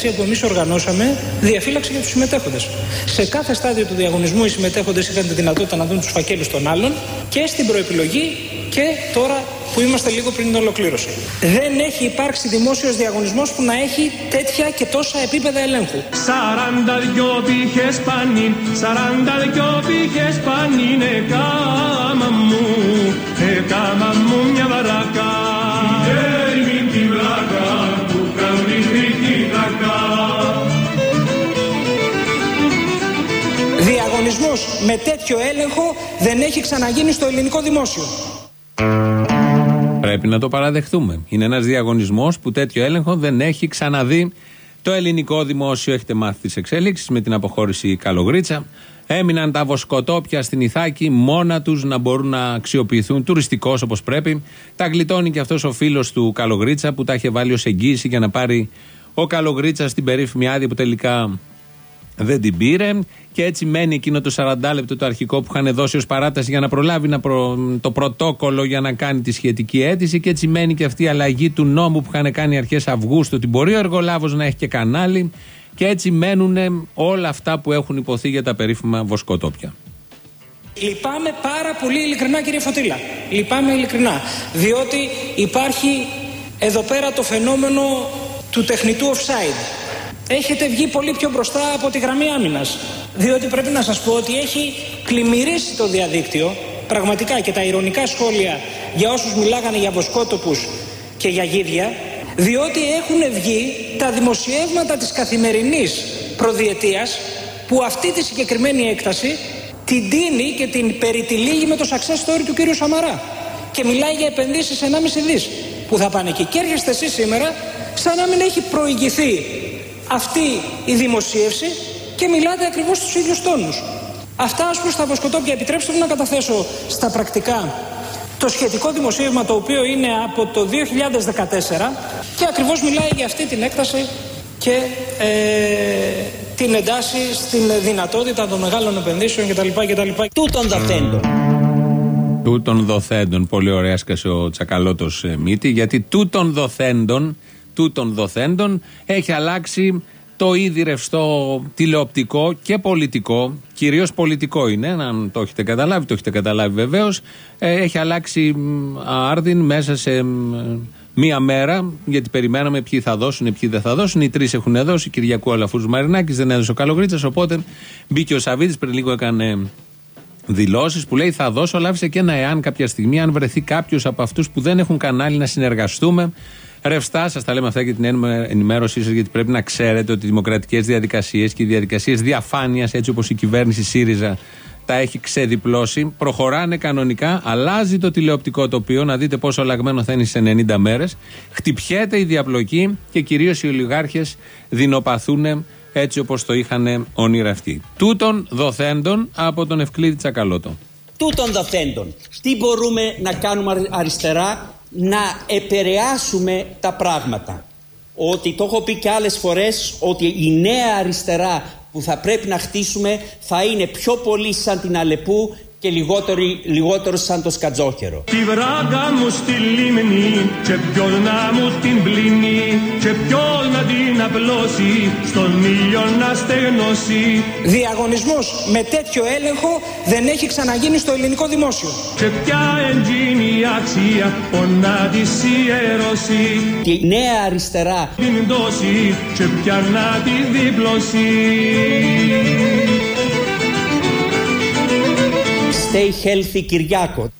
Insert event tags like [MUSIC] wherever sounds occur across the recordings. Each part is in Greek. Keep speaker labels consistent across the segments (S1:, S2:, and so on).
S1: Αυτή η διαδικασία που εμείς οργανώσαμε διαφύλαξε για τους συμμετέχοντες. Σε κάθε στάδιο του διαγωνισμού οι συμμετέχοντες είχαν τη δυνατότητα να δουν τους φακέλους των άλλων και στην προεπιλογή και τώρα που είμαστε λίγο πριν την ολοκλήρωση. Δεν έχει υπάρξει δημόσιος διαγωνισμός που να έχει τέτοια και τόσα επίπεδα ελέγχου. 42 πύχες πανίν, 42 πύχες πανίν, εκάμα μου, εκάμα μου μια βαρακά. Διαγωνισμός με τέτοιο έλεγχο δεν έχει ξαναγίνει στο ελληνικό δημόσιο.
S2: Πρέπει να το παραδεχτούμε. Είναι ένας διαγωνισμός που τέτοιο έλεγχο δεν έχει ξαναδεί το ελληνικό δημόσιο. Έχετε μάθει τις εξέλιξει με την αποχώρηση Καλογρίτσα. Έμειναν τα βοσκοτόπια στην Ιθάκη μόνα τους να μπορούν να αξιοποιηθούν τουριστικώ όπως πρέπει. Τα γλιτώνει και αυτός ο φίλος του Καλογρίτσα που τα είχε βάλει ως εγγύηση για να πάρει ο Καλογρίτσα την περίφημη άδεια που τελικά δεν την πήρε και έτσι μένει εκείνο το 40 λεπτό το αρχικό που είχαν δώσει ως παράταση για να προλάβει να το πρωτόκολλο για να κάνει τη σχετική αίτηση και έτσι μένει και αυτή η αλλαγή του νόμου που είχαν κάνει αρχές Αυγούστου ότι μπορεί ο εργολάβος να έχει και κανάλι και έτσι μένουν όλα αυτά που έχουν υποθεί για τα περίφημα βοσκοτόπια.
S1: Λυπάμαι πάρα πολύ ειλικρινά κύριε Φωτήλα. Λυπάμαι ειλικρινά. Διότι υπάρχει εδώ πέρα το φαινόμενο του τεχνητού offside έχετε βγει πολύ πιο μπροστά από τη γραμμή άμυνας. Διότι πρέπει να σας πω ότι έχει πλημμυρίσει το διαδίκτυο πραγματικά και τα ηρωνικά σχόλια για όσους μιλάγανε για βοσκότοπους και για γίδια, διότι έχουν βγει τα δημοσιεύματα της καθημερινής προδιετίας που αυτή τη συγκεκριμένη έκταση την τίνει και την περιτυλίγει με το success story του κύριου Σαμαρά και μιλάει για επενδύσεις 1,5 δις που θα πάνε εκεί. Και έρχεστε εσείς σήμερα σαν να μην έχει προηγηθεί αυτή η δημοσίευση και μιλάτε ακριβώς στους ίδιους τόνους. Αυτά ως προς τα βοσκοτόπια επιτρέψτε μου να καταθέσω στα πρακτικά το σχετικό δημοσίευμα το οποίο είναι από το 2014 και ακριβώς μιλάει για αυτή την έκταση και ε, την εντάση στην δυνατότητα των μεγάλων επενδύσεων κτλ. κτλ.
S3: Τούτων δοθέντων.
S2: Τούτων δοθέντων. Πολύ ωραία έσκασε ο Τσακαλώτος ε, μύτη γιατί τούτων δοθέντων τούτων δοθέντων έχει αλλάξει το ήδη ρευστό τηλεοπτικό και πολιτικό, κυρίως πολιτικό είναι, αν το έχετε καταλάβει, το έχετε καταλάβει βεβαίως. Ε, έχει αλλάξει άρδιν μέσα σε μία μέρα, γιατί περιμέναμε ποιοι θα δώσουν, ποιοι δεν θα δώσουν. Οι τρεις έχουν δώσει. Κυριακού Αλαφούζου Μαρινάκης δεν έδωσε ο Καλογρίτσα. Οπότε μπήκε ο Σαββίδης πριν λίγο έκανε δηλώσεις που λέει θα δώσω, αλλά άφησε και ένα εάν κάποια στιγμή, αν βρεθεί κάποιος από αυτούς που δεν έχουν κανάλι να συνεργαστούμε Ρευστά, σας τα λέμε αυτά για την ενημέρωσή σας, γιατί πρέπει να ξέρετε ότι οι δημοκρατικές διαδικασίες και οι διαδικασίες διαφάνειας, έτσι όπως η κυβέρνηση ΣΥΡΙΖΑ τα έχει ξεδιπλώσει, προχωράνε κανονικά, αλλάζει το τηλεοπτικό τοπίο, να δείτε πόσο αλλαγμένο θα είναι σε 90 μέρες. Χτυπιέται η διαπλοκή και κυρίως οι ολιγάρχες δεινοπαθούν έτσι όπως το είχαν ονειρευτεί. Τούτων δοθέντων από τον Ευκλήδη Τσακαλώτο.
S3: Τούτων δοθέντων. Τι μπορούμε να κάνουμε αριστερά; Να επηρεάσουμε τα πράγματα. Ότι το έχω πει και άλλες φορές ότι η νέα αριστερά που θα πρέπει να χτίσουμε θα είναι πιο πολύ σαν την Αλεπού και λιγότερο, λιγότερο σαν το σκατζόκερο.
S1: Τη βράγκα μου στη λίμνη και ποιον να μου την πλύνει και ποιον να την απλώσει στον ήλιο να στεγνώσει. Διαγωνισμός με τέτοιο έλεγχο δεν έχει ξαναγίνει στο ελληνικό δημόσιο. Και ποια εντζήνη αξία πονά της ιερώσει.
S3: Και η νέα αριστερά
S1: την δώσει και ποια να τη δίπλωση.
S3: Stay healthy Κυριάκο.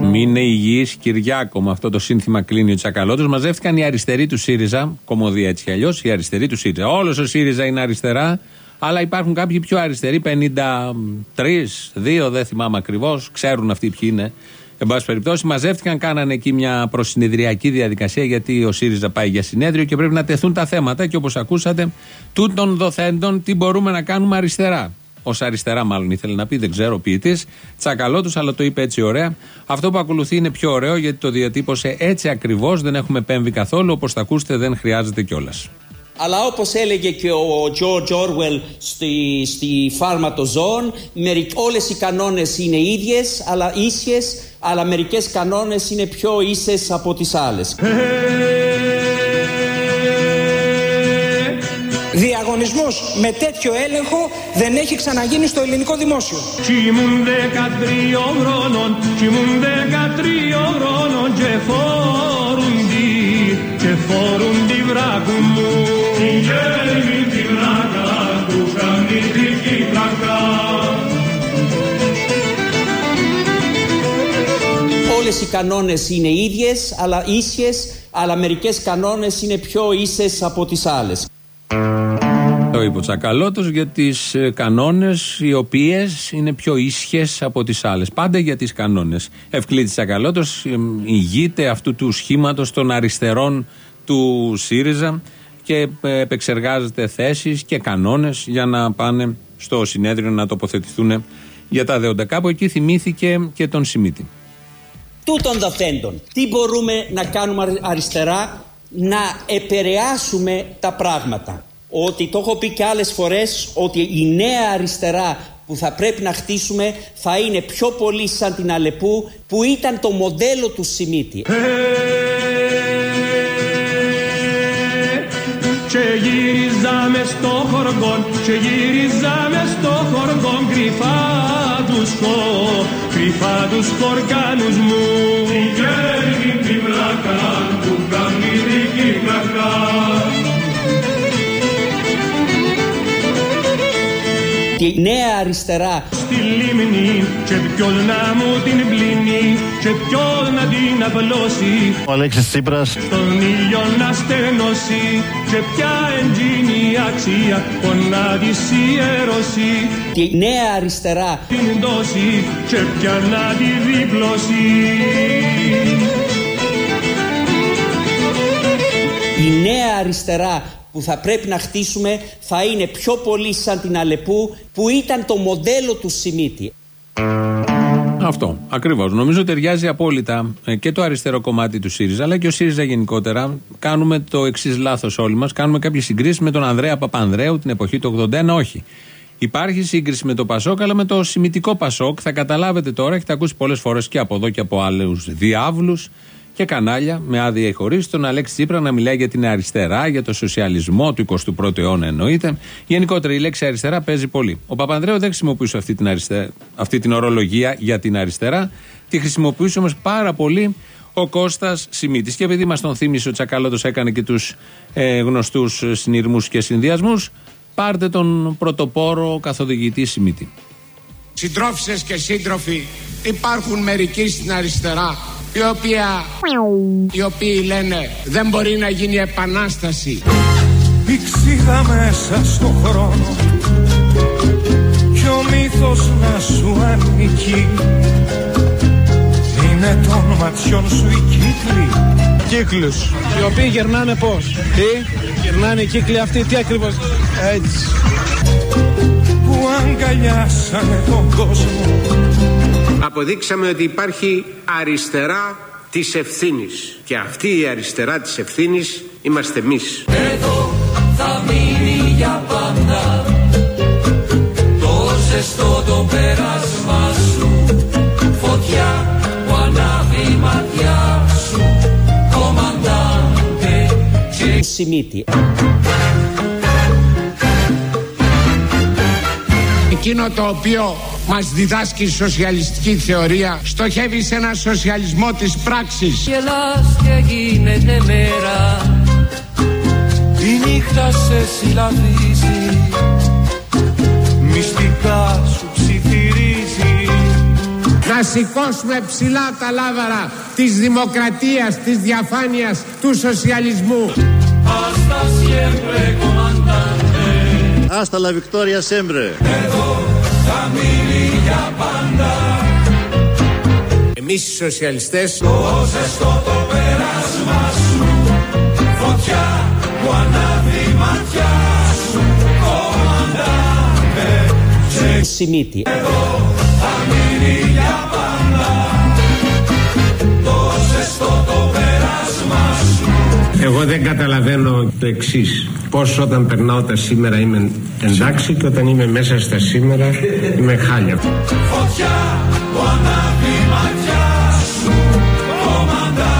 S2: Μείνε υγιή Κυριάκο. Με αυτό το σύνθημα κλείνει ο Τσακαλώτος. Μαζεύτηκαν οι αριστεροί του ΣΥΡΙΖΑ. Κομμωδία έτσι κι αλλιώς. Οι αριστεροί του ΣΥΡΙΖΑ. Όλος ο ΣΥΡΙΖΑ είναι αριστερά. Αλλά υπάρχουν κάποιοι πιο αριστεροί. 53, 2, δεν θυμάμαι ακριβώς. Ξέρουν αυτοί ποιοι είναι. Εν πάση περιπτώσει, μαζεύτηκαν, κάνανε εκεί μια προσυνεδριακή διαδικασία γιατί ο ΣΥΡΙΖΑ πάει για συνέδριο και πρέπει να τεθούν τα θέματα. Και όπως ακούσατε, τούτων δοθέντων τι μπορούμε να κάνουμε αριστερά ω αριστερά, μάλλον ήθελε να πει, δεν ξέρω ο ποιητής. Τσακαλώ του, αλλά το είπε έτσι ωραία. Αυτό που ακολουθεί είναι πιο ωραίο γιατί το διατύπωσε έτσι ακριβώς, δεν έχουμε επέμβει καθόλου. Όπως θα ακούσετε, δεν χρειάζεται κιόλας.
S3: Αλλά όπως έλεγε και ο George Orwell στη, στη φάρμα των ζώων, όλες οι κανόνες είναι ίδιες, αλλά ίσιες, αλλά μερικές κανόνες είναι πιο ίσες από τις άλλες.
S1: Διαγωνισμός με τέτοιο έλεγχο δεν έχει ξαναγίνει στο ελληνικό δημόσιο. και φόρουν τη μου
S3: Όλες οι κανόνες είναι ίδιες, αλλά ίσιες, αλλά μερικές κανόνες είναι πιο ίσες από τις άλλες.
S2: Το είπε ο Τσακαλώτο για τις ε, κανόνες οι οποίες είναι πιο ίσχυε από τις άλλες. Πάντα για τις κανόνες. Ευκλήτη Τσακαλώτος ε, ηγείται αυτού του σχήματος των αριστερών του ΣΥΡΙΖΑ και ε, επεξεργάζεται θέσεις και κανόνες για να πάνε στο συνέδριο να τοποθετηθούν για τα δέοντα. Κάπου εκεί θυμήθηκε και τον Σιμίτη.
S3: Τούτων δοθέντων. Τι μπορούμε να κάνουμε αριστερά να επηρεάσουμε τα πράγματα ότι το έχω πει και άλλες φορές ότι η νέα αριστερά που θα πρέπει να χτίσουμε θα είναι πιο πολύ σαν την Αλεπού που ήταν το μοντέλο του Σιμίτη. Και γύριζαμε στο χοργόν, και γύριζαμε στο χοργόν κρυφά τους χω, κρυφά τους χοργάνους μου. Την την πλάκα, του καμπίδικη πλάκα. τη νέα αριστερά. Στη λίμνη και ποιος να μου την πλύνει και ποιος να την απλώσει. Ο Αλέξης Τσίπρας. Στον ήλιο να στενώσει και ποια εντζήνη αξία να της ιερώσει. Τη νέα αριστερά. Την δώσει και ποια να τη διπλώσει. Αριστερά που θα πρέπει να χτίσουμε θα είναι πιο πολύ σαν την Αλεπού που ήταν το μοντέλο του Σιμίτη.
S2: Αυτό, ακριβώς. Νομίζω ταιριάζει απόλυτα ε, και το αριστερό κομμάτι του ΣΥΡΙΖΑ, αλλά και ο ΣΥΡΙΖΑ γενικότερα. Κάνουμε το εξής λάθος όλοι μας. Κάνουμε κάποιες συγκρίσεις με τον Ανδρέα Παπανδρέου την εποχή του 81. Όχι. Υπάρχει σύγκριση με το Πασόκ, αλλά με το σημητικό Πασόκ. Θα καταλάβετε τώρα, έχετε ακούσει πολλές φορές και από εδώ και από άλλους διάβλους και κανάλια με άδεια ή χωρί τον Αλέξη Τσίπρα να μιλάει για την αριστερά, για το σοσιαλισμό του 21ου αιώνα εννοείται. Γενικότερα η λέξη αριστερά παίζει πολύ. Ο Παπανδρέου δεν χρησιμοποιούσε αυτή την, αριστε... αυτή την ορολογία για την αριστερά. Τη χρησιμοποιούσε όμως πάρα πολύ ο Κώστας Σιμίτης. Και επειδή μας τον θύμισε ο Τσακάλωτο έκανε και τους ε, γνωστούς συνειρμούς και συνδυασμούς, πάρτε τον πρωτοπόρο καθοδηγητή Σιμίτη.
S4: Συντρόφισε και σύντροφοι, υπάρχουν μερικοί στην αριστερά η οποία οι οποίοι λένε δεν μπορεί να γίνει επανάσταση Πηξίδα μέσα στο χρόνο κι ο μύθος να σου ανήκει. Είναι των ματιών σου οι κύκλοι. Κύκλους. Οι οποίοι γερνάνε πως Τι; Γερνάνε οι κύκλοι αυτοί τι ακριβώς; Έτσι. Που αγκαλιάσανε τον κόσμο. Αποδείξαμε ότι υπάρχει αριστερά της ευθύνης. Και αυτή η αριστερά της ευθύνης είμαστε εμείς. Εδώ θα μείνει για πάντα το ζεστό το πέρασμα σου. Φωτιά που ανάβει ματιά σου. Κομμαντάντε και... Εκείνο το οποίο μας διδάσκει η σοσιαλιστική θεωρία στοχεύει σε ένα σοσιαλισμό της πράξης. Γελάς και γίνεται μέρα η νύχτα σε συλλαβίζει μυστικά σου ψιθυρίζει να σηκώσουμε ψηλά τα λάβαρα της δημοκρατίας, της διαφάνειας, του σοσιαλισμού. Hasta siempre, comandante. Hasta la victoria siempre. Εδώ θα μείνει για πάντα. Εμείς οι σοσιαλιστές Το ζεστό το πέρασμα σου. Φωτιά που ανάβει ματιά σου. Κομμαντάμε Σιμίτη Εδώ θα μείνει για πάντα Εγώ δεν καταλαβαίνω το εξής. Πώς όταν περνάω τα σήμερα είμαι εντάξει και όταν είμαι μέσα στα σήμερα είμαι χάλια. Φωτιά, που ματιά σου, κομμαντάτε.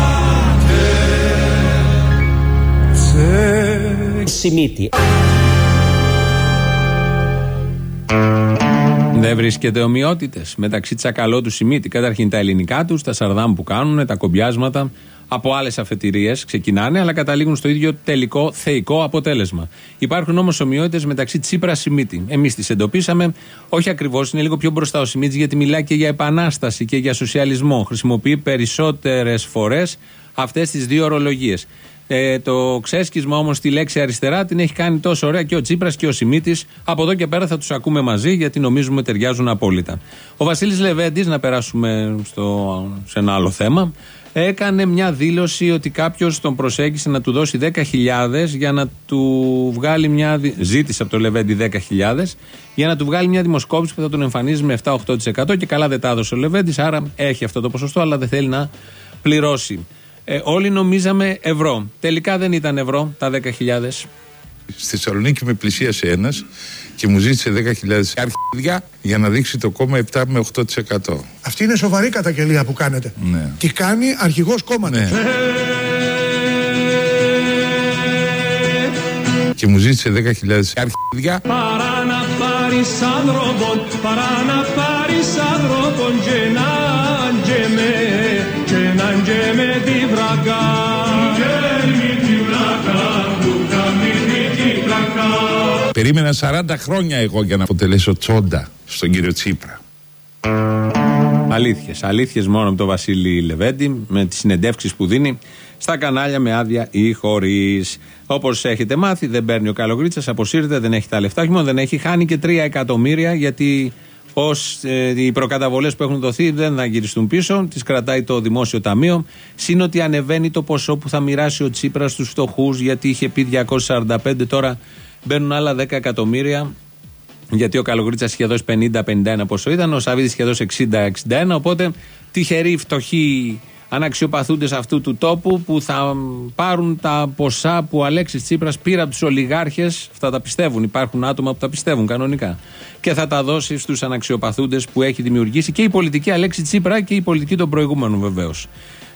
S2: Δεν βρίσκεται ομοιότητες μεταξύ τσακαλώτου Σιμίτη. Καταρχήν τα ελληνικά τους, τα σαρδάμ που κάνουν, τα κομπιάσματα από άλλες αφετηρίες ξεκινάνε, αλλά καταλήγουν στο ίδιο τελικό θεϊκό αποτέλεσμα. Υπάρχουν όμως ομοιότητες μεταξύ Τσίπρας Σιμίτη. Εμείς τις εντοπίσαμε, όχι ακριβώς, είναι λίγο πιο μπροστά ο Σιμίτη, γιατί μιλάει και για επανάσταση και για σοσιαλισμό. Χρησιμοποιεί περισσότερες φορές αυτές τις δύο ορολογίες. Ε, το ξέσκισμα όμως στη λέξη αριστερά την έχει κάνει τόσο ωραία και ο Τσίπρας και ο Σιμίτης. Από εδώ και πέρα θα τους ακούμε μαζί γιατί νομίζουμε ταιριάζουν απόλυτα. Ο Βασίλης Λεβέντης, να περάσουμε στο, σε ένα άλλο θέμα, έκανε μια δήλωση ότι κάποιος τον προσέγγισε να του δώσει 10.000 για να του βγάλει μια. Ζήτησε από το Λεβέντη 10.000 για να του βγάλει μια δημοσκόπηση που θα τον εμφανίζει με 7-8% και καλά δεν τα έδωσε ο Λεβέντης, άρα έχει αυτό το ποσοστό, αλλά δεν θέλει να πληρώσει. Ε, όλοι νομίζαμε ευρώ. Τελικά δεν ήταν ευρώ τα 10.000.
S5: Στη Θεσσαλονίκη με πλησίασε ένας και μου ζήτησε 10.000 αρχίδια για να δείξει το κόμμα 7 με 8%.
S6: Αυτή είναι σοβαρή καταγγελία που κάνετε.
S5: Ναι.
S6: Τι κάνει αρχηγός κόμματος.
S5: Ναι. Και μου ζήτησε 10.000 αρχίδια.
S4: Παρά να πάρεις άνθρωπον, παρά να πάρεις άνθρωπον και να γεμέ, και να γεμέ τη βρακά.
S5: Περίμενα 40 χρόνια εγώ για να αποτελέσω τσόντα στον κύριο Τσίπρα.
S2: Αλήθειες. Αλήθειες μόνο από τον Βασίλη Λεβέντη, με τις συνεντεύξεις που δίνει στα κανάλια με άδεια ή χωρίς. Όπως έχετε μάθει, δεν παίρνει ο Καλογρίτσας, αποσύρεται, δεν έχει τα λεφτά. Όχι μόνο δεν έχει, χάνει και 3 εκατομμύρια γιατί ως, ε, οι προκαταβολές που έχουν δοθεί δεν θα γυριστούν πίσω, τις κρατάει το Δημόσιο Ταμείο. Συν ότι ανεβαίνει το ποσό που θα μοιράσει ο Τσίπρας στους φτωχούς, γιατί είχε πει 245, τώρα μπαίνουν άλλα 10 εκατομμύρια. Γιατί ο Καλογρίτσα είχε δώσει 50-51 πόσο ήταν, ο Σαββίδης είχε δώσει 60-61. Οπότε τυχεροί φτωχοί αναξιοπαθούντες αυτού του τόπου που θα πάρουν τα ποσά που ο Αλέξης Τσίπρας πήρε από τους ολιγάρχες. Αυτά τα πιστεύουν. Υπάρχουν άτομα που τα πιστεύουν κανονικά. Και θα τα δώσει στους αναξιοπαθούντες που έχει δημιουργήσει και η πολιτική Αλέξη Τσίπρα και η πολιτική των προηγούμενων βεβαίως.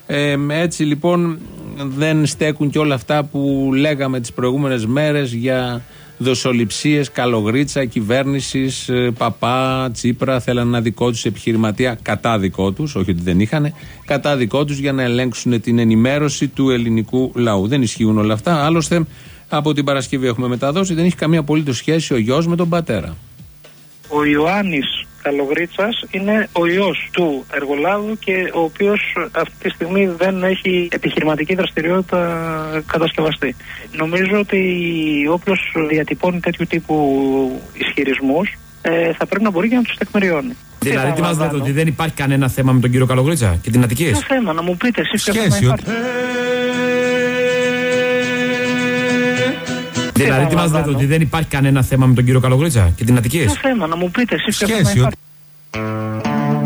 S2: Ε, έτσι λοιπόν δεν στέκουν και όλα αυτά που λέγαμε τις προηγούμενες μέρες για δοσοληψίες, καλογρίτσα, κυβέρνησης, παπά, τσίπρα, θέλαν ένα δικό τους επιχειρηματία κατά δικό τους, όχι ότι δεν είχαν, κατά δικό τους για να ελέγξουν την ενημέρωση του ελληνικού λαού. Δεν ισχύουν όλα αυτά, άλλωστε από την Παρασκευή έχουμε μεταδώσει, δεν έχει καμία απολύτως σχέση ο γιος με τον πατέρα.
S7: Ο Ιωάννης Καλογρίτσας είναι ο ιός του εργολάβου και ο οποίος αυτή τη στιγμή δεν έχει επιχειρηματική δραστηριότητα κατασκευαστή. Νομίζω ότι όποιος διατυπώνει τέτοιου τύπου ισχυρισμούς ε, θα πρέπει να μπορεί και να τους τεκμηριώνει.
S8: Δηλαδή, τι μα λέτε, ότι δεν υπάρχει κανένα θέμα με τον κύριο Καλογρίτσα και την Αττική.
S7: Ποιο θέμα, να μου πείτε εσείς ποιο θέμα
S8: Σχέση,
S7: υπάρχει.
S8: Δηλαδή, τι μας λέτε, ότι δεν υπάρχει κανένα θέμα με τον κύριο Καλογρίτσα και την Αττικής;
S7: Ποιο θέμα, να μου πείτε εσείς ποιο θέμα
S8: Σχέση,
S7: υπάρχει.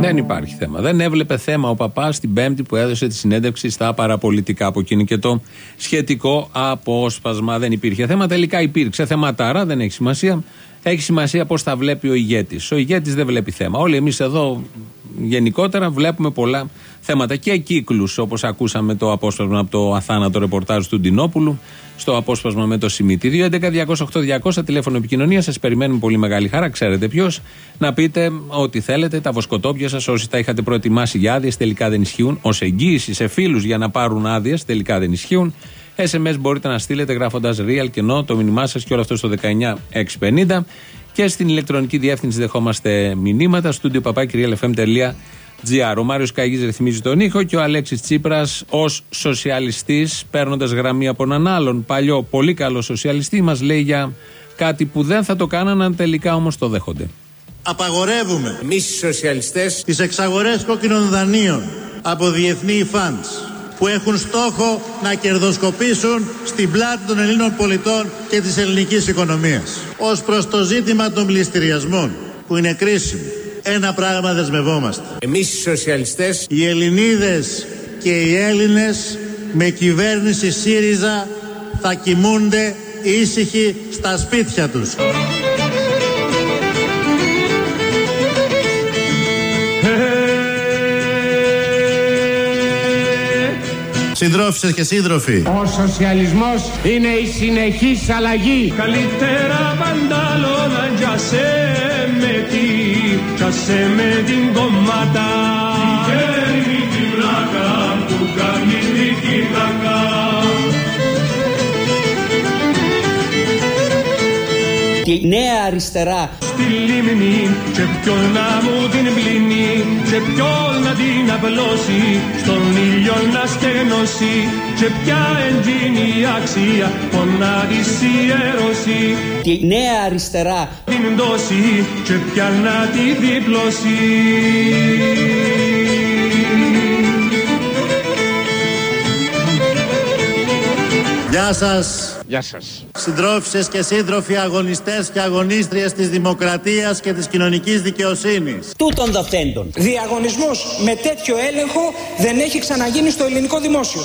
S2: Δεν υπάρχει θέμα. Δεν έβλεπε θέμα ο παπάς την Πέμπτη που έδωσε τη συνέντευξη στα παραπολιτικά. Από εκείνη και το σχετικό απόσπασμα. Δεν υπήρχε θέμα. Τελικά υπήρξε θεματάρα, δεν έχει σημασία. Έχει σημασία πώς τα βλέπει ο ηγέτης. Ο ηγέτης δεν βλέπει θέμα. Όλοι εμείς εδώ γενικότερα βλέπουμε πολλά θέματα και κύκλους, όπως ακούσαμε το απόσπασμα από το αθάνατο ρεπορτάζ του Ντινόπουλου, στο απόσπασμα με το Σιμίτι. 2.11.208.200 τηλέφωνο επικοινωνία. Σας περιμένουμε πολύ μεγάλη χαρά. Ξέρετε ποιος. Να πείτε ό,τι θέλετε. Τα βοσκοτόπια σας, όσοι τα είχατε προετοιμάσει για άδειες, τελικά δεν ισχύουν. Ω εγγύηση σε φίλους για να πάρουν άδειες, τελικά δεν ισχύουν. SMS μπορείτε να στείλετε γράφοντας real και no το μήνυμά σας και όλο αυτό στο 19650. Και στην ηλεκτρονική διεύθυνση δεχόμαστε μηνύματα. Στούντιο παπάκυριαλfm.gr. Ο Μάριος Καγής ρυθμίζει τον ήχο και ο Αλέξης Τσίπρας ως σοσιαλιστής, παίρνοντας γραμμή από έναν άλλον παλιό πολύ καλό σοσιαλιστή, μας λέει για κάτι που δεν θα το κάνανε αν τελικά όμως το δέχονται.
S9: Απαγορεύουμε
S10: Εμείς οι σοσιαλιστές
S9: τις εξαγορές κόκκινων δανείων από διεθνή funds που έχουν στόχο να κερδοσκοπήσουν στην πλάτη των Ελλήνων πολιτών και της ελληνικής οικονομίας. Ως προς το ζήτημα των πληστηριασμών που είναι κρίσιμο, ένα πράγμα δεσμευόμαστε.
S10: εμείς οι σοσιαλιστές
S9: Οι Ελληνίδες και οι Έλληνες με κυβέρνηση ΣΥΡΙΖΑ θα κοιμούνται ήσυχοι στα σπίτια τους. Συντρόφισσες και σύντροφοι,
S11: Ο σοσιαλισμός είναι η συνεχής αλλαγή.
S4: Καλύτερα παντάλωνα για σε με τι
S12: Πιάσε με την κομμάτα
S3: Τη νέα αριστερά.
S12: Στη λίμνη και ποιον να μου την πλύνει Και ποιον να την απλώσει Στον ήλιο να στεγνώσει Και ποια εντζήνει η αξία Πονά της ιερώσει.
S3: Τη νέα αριστερά.
S12: Την δώσει και ποια να τη διπλώσει
S9: Γεια σας.
S13: Γεια σας.
S9: Συντρόφισσες και σύντροφοι αγωνιστές και αγωνίστριες της δημοκρατίας και της κοινωνικής δικαιοσύνης.
S3: τούτων δοθέντων.
S1: Διαγωνισμός με τέτοιο έλεγχο δεν έχει ξαναγίνει στο ελληνικό δημόσιο.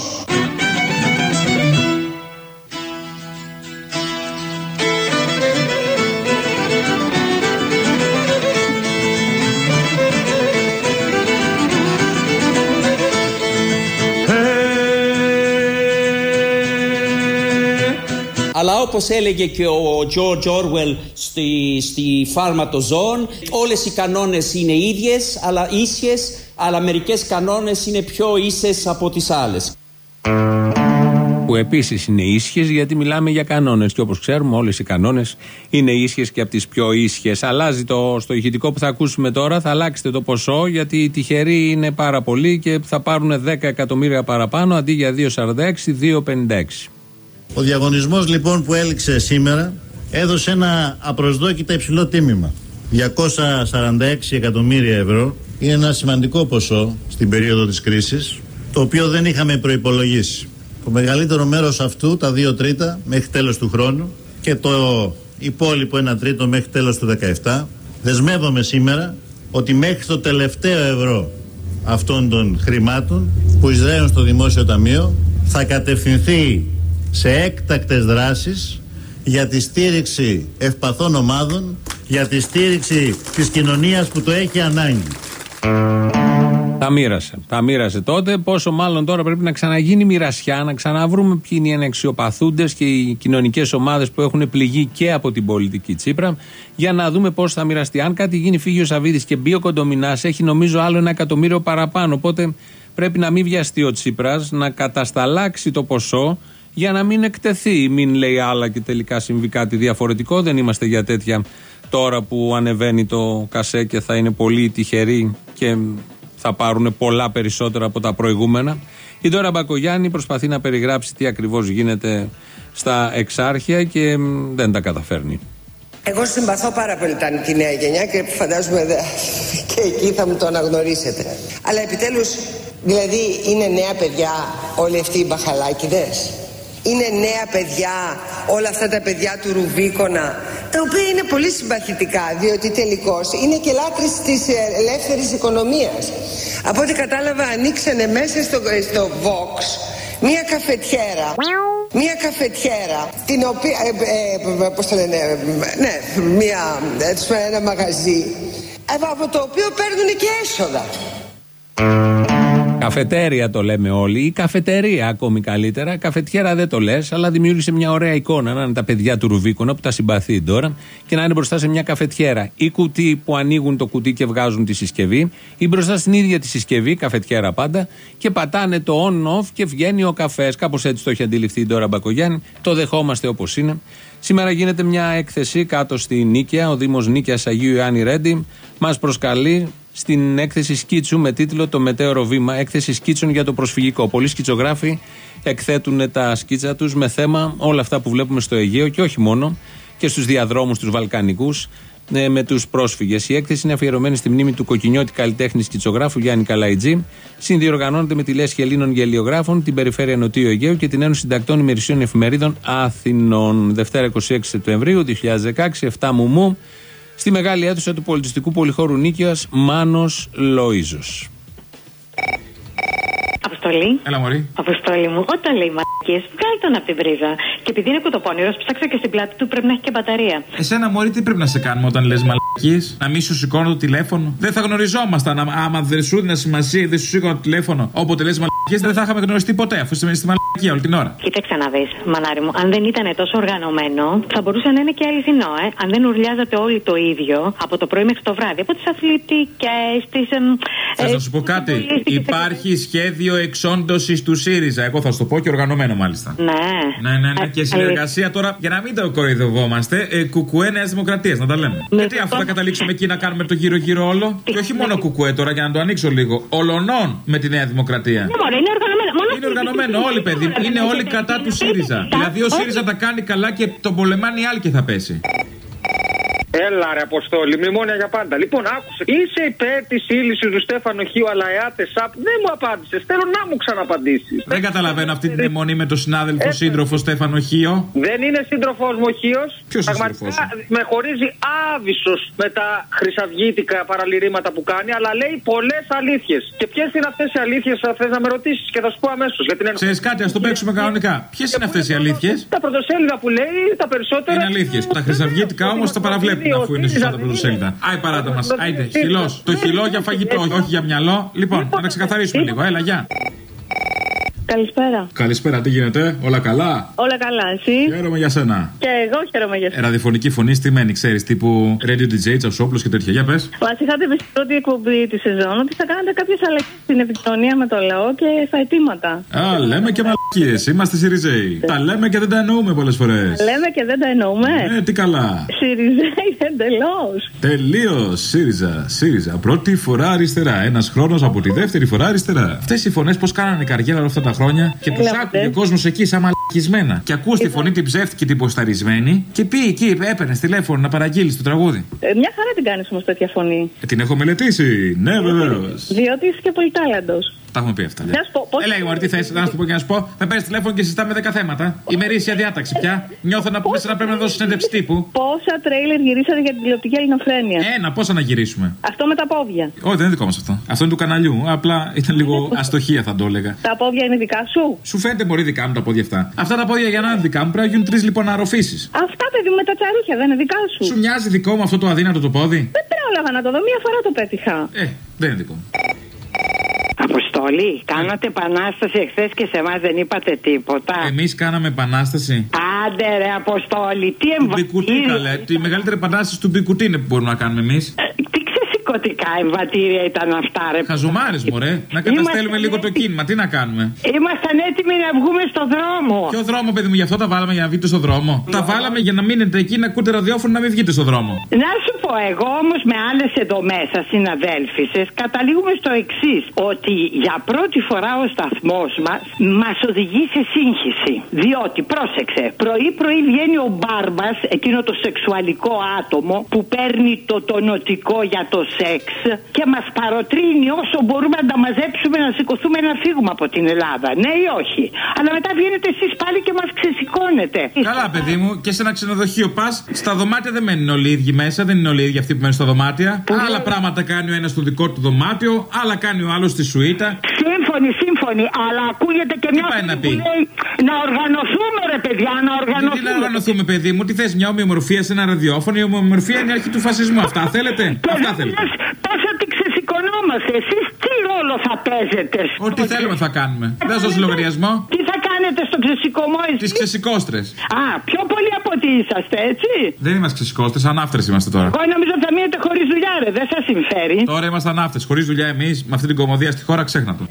S3: Όπως έλεγε και ο George Orwell στη, στη φάρμα των ζώων, όλες οι κανόνες είναι ίδιες, αλλά ίσιες, αλλά μερικές κανόνες είναι πιο ίσες από τις άλλες.
S2: Που επίσης είναι ίσχυες γιατί μιλάμε για κανόνες. Και όπως ξέρουμε, όλες οι κανόνες είναι ίσχυες και από τις πιο ίσχυες. Αλλάζει το στο ηχητικό που θα ακούσουμε τώρα, θα αλλάξετε το ποσό γιατί οι τυχεροί είναι πάρα πολλοί και θα πάρουν 10 εκατομμύρια παραπάνω αντί για 2,46, 2,56.
S9: Ο διαγωνισμός λοιπόν που έληξε σήμερα έδωσε ένα απροσδόκητα υψηλό τίμημα. 246 εκατομμύρια ευρώ είναι ένα σημαντικό ποσό στην περίοδο της κρίσης το οποίο δεν είχαμε προϋπολογίσει. Το μεγαλύτερο μέρος αυτού, τα 2 τρίτα μέχρι τέλος του χρόνου και το υπόλοιπο 1 τρίτο μέχρι τέλος του 17 δεσμεύομαι σήμερα ότι μέχρι το τελευταίο ευρώ αυτών των χρημάτων που εισραίουν στο Δημόσιο Ταμείο θα κατευθυνθεί σε έκτακτες δράσεις για τη στήριξη ευπαθών ομάδων, για τη στήριξη της κοινωνίας που το έχει ανάγκη.
S2: Τα μοίρασε. Τα μοίρασε τότε. Πόσο μάλλον τώρα πρέπει να ξαναγίνει μοιρασιά, να ξαναβρούμε ποιοι είναι οι ανεξιοπαθούντες και οι κοινωνικές ομάδες που έχουν πληγεί και από την πολιτική Τσίπρα, για να δούμε πώς θα μοιραστεί. Αν κάτι γίνει, φύγει ο Σαββίδης και μπει ο Κοντομινάς, έχει νομίζω άλλο ένα εκατομμύριο παραπάνω. Οπότε πρέπει να μην βιαστεί ο Τσίπρας, να κατασταλάξει το ποσό για να μην εκτεθεί. Μην λέει άλλα και τελικά συμβεί κάτι διαφορετικό. Δεν είμαστε για τέτοια τώρα που ανεβαίνει το κασέ και θα είναι πολύ τυχεροί και θα πάρουν πολλά περισσότερα από τα προηγούμενα. Η Δώρα Μπακογιάννη προσπαθεί να περιγράψει τι ακριβώς γίνεται στα εξάρχεια και μ, δεν τα καταφέρνει.
S14: Εγώ συμπαθώ πάρα πολύ τα- τη νέα γενιά και φαντάζομαι δε- και εκεί θα μου το αναγνωρίσετε. Αλλά επιτέλους, δηλαδή είναι νέα παιδιά όλοι αυτοί οι μπαχαλάκιδες. Είναι νέα παιδιά όλα αυτά τα παιδιά του Ρουβίκονα, τα οποία είναι πολύ συμπαθητικά, διότι τελικώς είναι και λάτρεις της ε, ελεύθερης οικονομίας. Από ό,τι κατάλαβα ανοίξανε μέσα στο, στο Vox μία καφετιέρα. Μία καφετιέρα, την οποία, ε, ε, πώς το λένε, ε, ναι, μία, ε, τους πούμε, ένα μαγαζί, ε, από το οποίο παίρνουν και έσοδα.
S2: Καφετέρια το λέμε όλοι, ή καφετερία ακόμη καλύτερα. Καφετιέρα δεν το λες, αλλά δημιούργησε μια ωραία εικόνα. Να είναι τα παιδιά του Ρουβίκονα που τα συμπαθεί τώρα και να είναι μπροστά σε μια καφετιέρα. Ή κουτί που ανοίγουν το κουτί και βγάζουν τη συσκευή, ή μπροστά στην ίδια τη συσκευή, καφετιέρα πάντα, και πατάνε το on-off και βγαίνει ο καφές. Κάπως έτσι το έχει αντιληφθεί η Ντόρα Μπακογιάννη. Το δεχόμαστε όπως είναι. Σήμερα γίνεται μια έκθεση κάτω στη Νίκαια. Ο Δήμος Νίκαιας Αγίου Ιωάννη Ρέντι μας προσκαλεί στην έκθεση σκίτσου με τίτλο Το Μετέωρο Βήμα. Έκθεση σκίτσων για το προσφυγικό. Πολλοί σκητσογράφοι εκθέτουν τα σκίτσα τους με θέμα όλα αυτά που βλέπουμε στο Αιγαίο και όχι μόνο και στους διαδρόμους τους Βαλκανικούς ε, με τους πρόσφυγες. Η έκθεση είναι αφιερωμένη στη μνήμη του κοκκινιώτη καλλιτέχνης σκητσογράφου Γιάννη Καλαϊτζή. Συνδιοργανώνεται με τη Λέσχη Ελλήνων Γελιογράφων, την Περιφέρεια Νοτιού Αιγαίου και την Ένωση Συντακτών Ημερησίων Εφημερίδων Αθηνών. Δευτέρα 26 Σεπτεμβρίου 2016, 7 Μουμού, στη μεγάλη αίθουσα του πολιτιστικού πολυχώρου Νίκαιας Μάνος Λοίζος.
S15: Αποστολή.
S13: Έλα, Μωρή.
S15: Αποστολή μου, όταν λέει μαλακίες, βγάλει τον από την πρίζα. Και επειδή είναι κουτοπώνυρο, ψάξα και στην πλάτη του πρέπει να έχει και μπαταρία.
S13: Εσένα, Μωρή, τι πρέπει να σε κάνουμε όταν λες μαλακίες, Να μην σου σηκώνω το τηλέφωνο; Δεν θα γνωριζόμασταν. Άμα, άμα δεν σου έδινα σημασία, δεν σου σήκωνα το τηλέφωνο. Όποτε λες μαλακίες, δεν θα είχαμε γνωριστεί ποτέ, αφού είσαι στη μαλακίε μαλακία όλη την ώρα.
S15: Κοίταξε να δεις, μανάρι μου, αν δεν ήταν τόσο οργανωμένο, θα μπορούσε να είναι και αληθινό, ε. Αν δεν ουρλιάζατε όλοι το ίδιο από το πρωί μέχρι το βράδυ, από τις αθλητικές, τις.
S13: Θα να σου πω κάτι; Υπάρχει σχέδιο εξόντωσης του ΣΥΡΙΖΑ. Εγώ θα σου το πω και οργανωμένο μάλιστα.
S15: Ναι.
S13: Ναι, ναι, ναι. Και συνεργασία τώρα, για να μην το κοροϊδευόμαστε, ε, κουκουέ Νέας Δημοκρατίας, να τα λέμε. Γιατί αφού θα καταλήξουμε εκεί να κάνουμε το γύρω-γύρω όλο; Και όχι μόνο κουκουέ τώρα, για να το ανοίξω λίγο. Ολονών με τη Νέα Δημοκρατία.
S15: Ναι, μωρέ, είναι οργανωμένο. Μόνο
S13: Είναι οργανωμένο όλοι, παιδί. μου. Είναι όλοι κατά του ΣΥΡΙΖΑ. Δηλαδή ο ΣΥΡΙΖΑ τα κάνει καλά και τον πολεμάνε οι άλλοι και θα πέσει.
S16: Έλα ρε Αποστόλη, μνημόνια για πάντα. Λοιπόν, άκουσε. Είσαι υπέρ της σύλληψη του Στέφανο Χίου αλλά ΕΑΤΕ ΣΑΠ. Δεν μου απάντησες. Θέλω να μου ξαναπαντήσεις.
S13: Δεν καταλαβαίνω αυτή την αιμονή με τον συνάδελφο σύντροφο Στέφανο Χίο.
S16: Δεν είναι σύντροφό μου ο Χίος.
S13: Ποιος είναι σύντροφός σου;
S16: Με χωρίζει άβυσος με τα χρυσαυγήτικα παραλυρήματα που κάνει, αλλά λέει πολλές αλήθειες. Και ποιες είναι αυτές οι αλήθειες, θες να με ρωτήσεις και θα σου πω αμέσως. Γιατί είναι...
S13: Ξέρεις κάτι, ας το παίξουμε κανονικά. Ποιες είναι αυτές οι αλήθειες;
S16: Τα πρωτοσέλιδα που λέει, τα περισσότερα.
S13: Είναι αλήθειες. Τα χρυσαυγήτικα όμως τα παραβλέπουν αφού είναι σωστά τα πρωτοσέλιδα. Άι παράτα μας. Άιντε, χυλός. Το χυλό για φαγητό, όχι για μυαλό. Λοιπόν, να τα ξεκαθαρίσουμε λίγο. Έλα, γεια.
S17: Καλησπέρα.
S13: Καλησπέρα, τι γίνεται, όλα καλά;
S17: Όλα καλά, εσύ;
S13: Χαίρομαι για σένα.
S17: Και εγώ χαίρομαι για
S13: Ε,
S17: εσένα.
S13: Ραδιοφωνική φωνή στημένη, ξέρεις, τύπου Radio DJ, Τσαουσόπουλος και τέτοια. Για πες.
S17: Μα είχατε πει στην πρώτη εκπομπή τη σεζόν ότι θα κάνετε κάποιες αλλαγές στην επικοινωνία με το λαό και στα αιτήματα.
S13: Α, λέμε και μαλακίες. Είμαστε Σιριζέοι. Τα λέμε και δεν τα εννοούμε πολλές φορές.
S17: Λέμε και δεν τα εννοούμε.
S13: Ε, τι καλά.
S17: Σιριζέι εντελώς.
S13: Τελείως. ΣΥΡΙΖΑ. ΣΥΡΙΖΑ. Πρώτη φορά αριστερά. Ένας χρόνος από τη δεύτερη φορά αριστερά. Αυτές οι φωνές πώς κάνανε καριέρα όλα αυτά τα χρόνια και του
S17: Έλα,
S13: άκουγε
S17: δε.
S13: ο κόσμος εκεί σαν μαλακισμένα. Και ακού τη φωνή την ψεύτικη, την ποσταρισμένη και πει εκεί, έπαιρνες τηλέφωνο να παραγγείλεις το τραγούδι.
S17: Ε, μια χαρά την κάνεις όμως τέτοια φωνή.
S13: Ε, την έχω μελετήσει. Ναι, βεβαίως.
S17: Διότι είσαι και πολυτάλαντο.
S13: Τα έχουμε πει αυτά.
S17: Να σου πω, πώς-
S13: Ε, λέγε μου, τι θες, να σου πω και να σου πω. Με παίρνεις τηλέφωνο και συζητάμε 10 θέματα. Ημερήσια διάταξη πια. Νιώθω να πούμε να πρέπει να δώσω συνέντευξη τύπου.
S17: Πόσα τρέιλερ γυρίσατε για την τηλεοπτική ελληνοφρένεια;
S13: Ένα, πώ να γυρίσουμε;
S17: Αυτό με τα πόδια.
S13: Όχι, δεν είναι δικό μας αυτό. Αυτό είναι του καναλιού. Απλά ήταν λίγο [LAUGHS] αστοχία, θα το έλεγα.
S17: Τα πόδια είναι δικά σου;
S13: Σου φαίνεται μπορεί δικά μου τα πόδια αυτά. Αυτά τα πόδια για να είναι δικά μου πρέπει να γίνουν τρεις λοιπόν αρροφήσεις.
S17: Αυτά παιδί μου με τα τσαρούχια δεν είναι δικά σου.
S13: Σου μοιάζει δικό μου αυτό το αδύνατο το πόδι;
S17: Δεν πρόλαβα να το δω, μία φορά το πέτυχα.
S13: Ε, δεν είναι δικό μου.
S18: Αποστολή, κάνατε επανάσταση εχθές και σε εμάς δεν είπατε τίποτα.
S13: Εμείς κάναμε επανάσταση.
S18: Άντε ρε Αποστόλη, τι
S13: Του Μπικουτί, καλέ. Τη μεγαλύτερη επανάσταση του Μπικουτί είναι που μπορούμε να κάνουμε εμείς.
S18: Τι ξεσηκωτικά εμβατήρια ήταν αυτά, ρε.
S13: Χαζομάρες, μωρέ. Να καταστέλουμε λίγο το κίνημα. Τι να κάνουμε;
S18: Ήμασταν έτοιμοι να βγούμε στον δρόμο.
S13: Ποιο δρόμο, παιδί μου, γι' αυτό τα βάλαμε για να βγείτε στο δρόμο; Τα βάλαμε για να μείνετε εκεί να ακούτε ραδιόφωνο να μην βγείτε στο δρόμο.
S18: Να σου πω, εγώ όμως με άλλες εδώ μέσα συναδέλφισε καταλήγουμε στο εξής: Ότι για πρώτη φορά ο σταθμός μας μας οδηγεί σε σύγχυση. Διότι, πρόσεξε, πρωί-πρωί βγαίνει ο μπάρμπας, εκείνο το σεξουαλικό άτομο που παίρνει το τονοτικό για το σεξ και μας παροτρύνει όσο μπορούμε να τα μαζέψουμε να σηκωθούμε να φύγουμε από την Ελλάδα. Ναι ή όχι; Αλλά μετά βγαίνετε εσείς πάλι και μας ξεσηκώνετε.
S13: Καλά, παιδί μου, και σε ένα ξενοδοχείο πας, στα δωμάτια δεν μένουν όλοι οι ίδιοι μέσα, δεν είναι όλοι οι ίδιοι αυτοί που μένουν στα δωμάτια. Άλλα πράγματα κάνει ο ένας στο δικό του δωμάτιο, άλλα κάνει ο άλλος στη σουίτα.
S18: Σύμφωνοι, σύμφωνοι, αλλά ακούγεται και μια
S13: πάει να
S18: φωνή
S13: πει;
S18: που λέει να οργανωθούμε ρε παιδιά, να
S13: Τι
S18: οργανωθούμε.
S13: να οργανωθούμε, παιδί μου, τι θες, μια ομοιομορφία σε ένα ραδιόφωνο. Η ομοιομορφία είναι η αρχή του φασισμού. Αυτά θέλετε; Αυτά θέλετε.
S18: Πώς θα την ξεσηκωνόμαστε, εσείς τι ρόλο θα παίζετε.
S13: Ό,τι θέλουμε θα κάνουμε. Δεν σας δώσω λογαριασμό.
S18: Τι θα κάνετε στο ξεσηκωμό εσείς;
S13: Τι ξεσηκώστρες.
S18: Α, πιο πολύ από ότι είσαστε, έτσι;
S13: Δεν είμαστε ξεσηκώστρες, ανάφτερε είμαστε τώρα.
S18: Εγώ νομίζω ότι θα μείνετε χωρίς δουλειά, ρε. Δεν σας συμφέρει.
S13: Τώρα είμαστε ανάφτερε. Χωρίς δουλειά εμείς, με αυτή την κομμωδία στη χώρα, ξέχνα το.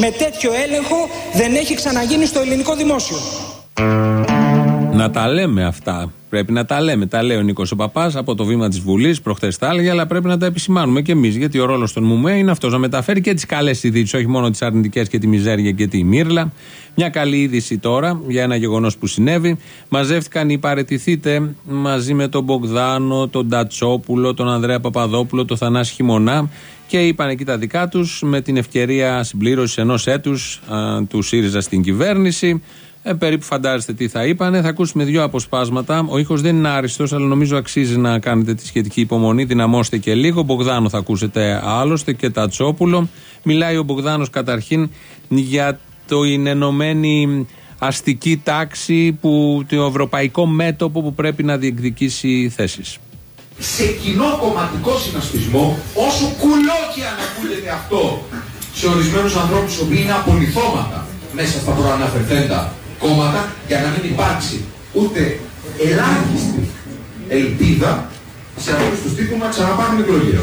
S1: Με τέτοιο έλεγχο δεν έχει ξαναγίνει στο ελληνικό δημόσιο.
S2: Να τα λέμε αυτά. Πρέπει να τα λέμε. Τα λέει ο Νίκος ο Παπάς από το βήμα της Βουλής. Προχθές τα έλεγε, αλλά πρέπει να τα επισημάνουμε και εμείς. Γιατί ο ρόλος των ΜΟΜΕ είναι αυτός να μεταφέρει και τις καλές ειδήσεις, όχι μόνο τις αρνητικές και τη μιζέρια και τη μύρλα. Μια καλή είδηση τώρα για ένα γεγονός που συνέβη. Μαζεύτηκαν οι παρετηθείτε μαζί με τον Μπογδάνο, τον Τατσόπουλο, τον Ανδρέα Παπαδόπουλο, τον Θανάση Χιμονά και είπαν εκεί τα δικά τους με την ευκαιρία συμπλήρωσης ενός έτους του ΣΥΡΙΖΑ στην κυβέρνηση. Ε, περίπου φαντάζεστε τι θα είπανε. Θα ακούσουμε δύο αποσπάσματα. Ο ήχος δεν είναι άριστος, αλλά νομίζω αξίζει να κάνετε τη σχετική υπομονή. Δυναμώστε και λίγο. Μπογδάνο θα ακούσετε άλλωστε και Τατσόπουλο. Μιλάει ο Μπογδάνος καταρχήν για το ενωμένη αστική τάξη, που, το ευρωπαϊκό μέτωπο που πρέπει να διεκδικήσει θέσεις
S19: σε κοινό κομματικό συνασπισμό, όσο κουλό και αν ακούγεται αυτό σε ορισμένους ανθρώπους που είναι απολυθώματα μέσα στα προαναφερθέντα κόμματα, για να μην υπάρξει ούτε ελάχιστη ελπίδα σε αυτούς τους τύπους να ξαναπάρουν εκλογές.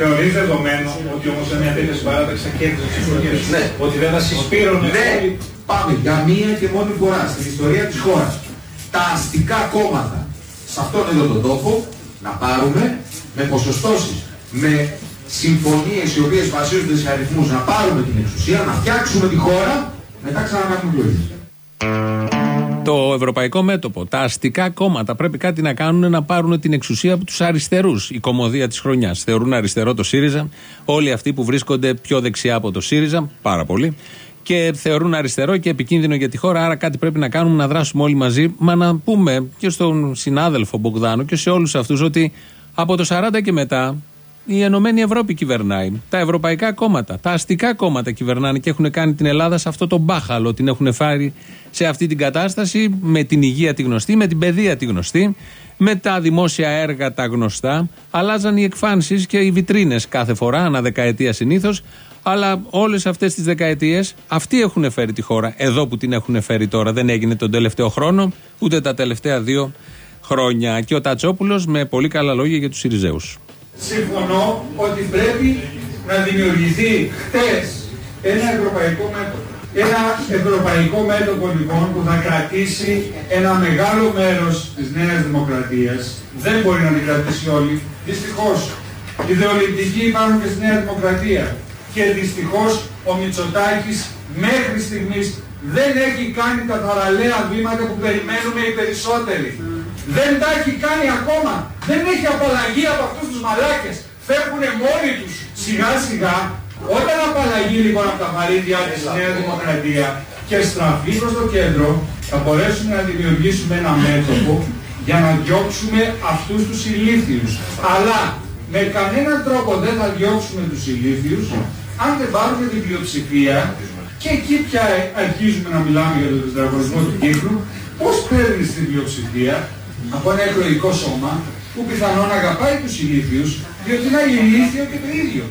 S20: Θεωρείς δεδομένο ότι όμως σε μια τέτοια συμπαράταξη θα κέρδισε τις εκλογές; Ναι. Ότι δεν θα συσπήρωνε
S19: ναι. Πάμε για μία και μόνη φορά στην ιστορία της χώρας. Τα αστικά κόμματα σε αυτόν εδώ τον τόπο να πάρουμε με ποσοστώσεις, με συμφωνίες οι οποίες βασίζονται σε αριθμούς, να πάρουμε την εξουσία, να φτιάξουμε τη χώρα, μετά ξανακάνουμε εκλογές.
S2: Το ευρωπαϊκό μέτωπο, τα αστικά κόμματα πρέπει κάτι να κάνουν να πάρουν την εξουσία από τους αριστερούς. Η κομμωδία της χρονιάς. Θεωρούν αριστερό το ΣΥΡΙΖΑ. Όλοι αυτοί που βρίσκονται πιο δεξιά από το ΣΥΡΙΖΑ, πάρα πολύ και θεωρούν αριστερό και επικίνδυνο για τη χώρα. Άρα κάτι πρέπει να κάνουμε, να δράσουμε όλοι μαζί. Μα να πούμε και στον συνάδελφο Μπογκδάνο και σε όλους αυτούς ότι από το 40 και μετά η Ενωμένη Ευρώπη κυβερνάει. Τα ευρωπαϊκά κόμματα, τα αστικά κόμματα κυβερνάνε και έχουν κάνει την Ελλάδα σε αυτό το μπάχαλο. Την έχουν φάρει σε αυτή την κατάσταση με την υγεία τη γνωστή, με την παιδεία τη γνωστή, με τα δημόσια έργα τα γνωστά. Αλλάζαν οι εκφάνσεις και οι βιτρίνες κάθε φορά, ανά δεκαετία συνήθως. Αλλά όλες αυτές τις δεκαετίες αυτοί έχουν φέρει τη χώρα. Εδώ που την έχουν φέρει τώρα. Δεν έγινε τον τελευταίο χρόνο, ούτε τα τελευταία δύο χρόνια. Και ο Τατσόπουλος με πολύ καλά λόγια για τους Σιριζέους.
S20: Συμφωνώ ότι πρέπει να δημιουργηθεί χτε ένα ευρωπαϊκό μέτωπο. Ένα ευρωπαϊκό μέτωπο λοιπόν που θα κρατήσει ένα μεγάλο μέρος της Νέας Δημοκρατίας. Δεν μπορεί να την κρατήσει όλη. Δυστυχώς, ιδεολειπτικοί υπάρχουν και στη Νέα Δημοκρατία και δυστυχώς ο Μητσοτάκης μέχρι στιγμής δεν έχει κάνει τα θαραλέα βήματα που περιμένουμε οι περισσότεροι. Δεν τα έχει κάνει ακόμα. Δεν έχει απαλλαγή από αυτούς τους μαλάκες. Φεύγουν μόνοι τους σιγά σιγά. Όταν απαλλαγεί λοιπόν από τα μαρίδια της Νέα Δημοκρατία και στραφεί προς το κέντρο, θα μπορέσουμε να δημιουργήσουμε ένα μέτωπο για να διώξουμε αυτούς τους ηλίθιους. Αλλά με κανέναν τρόπο δεν θα διώξουμε τους ηλίθιους αν δεν πάρουμε την πλειοψηφία και εκεί πια αρχίζουμε να μιλάμε για τον τετραγωνισμό του κύκλου, πώς παίρνεις την πλειοψηφία; Από ένα εκλογικό σώμα που πιθανόν αγαπάει τους ηλίθιους, διότι είναι ηλίθιο και το ίδιο.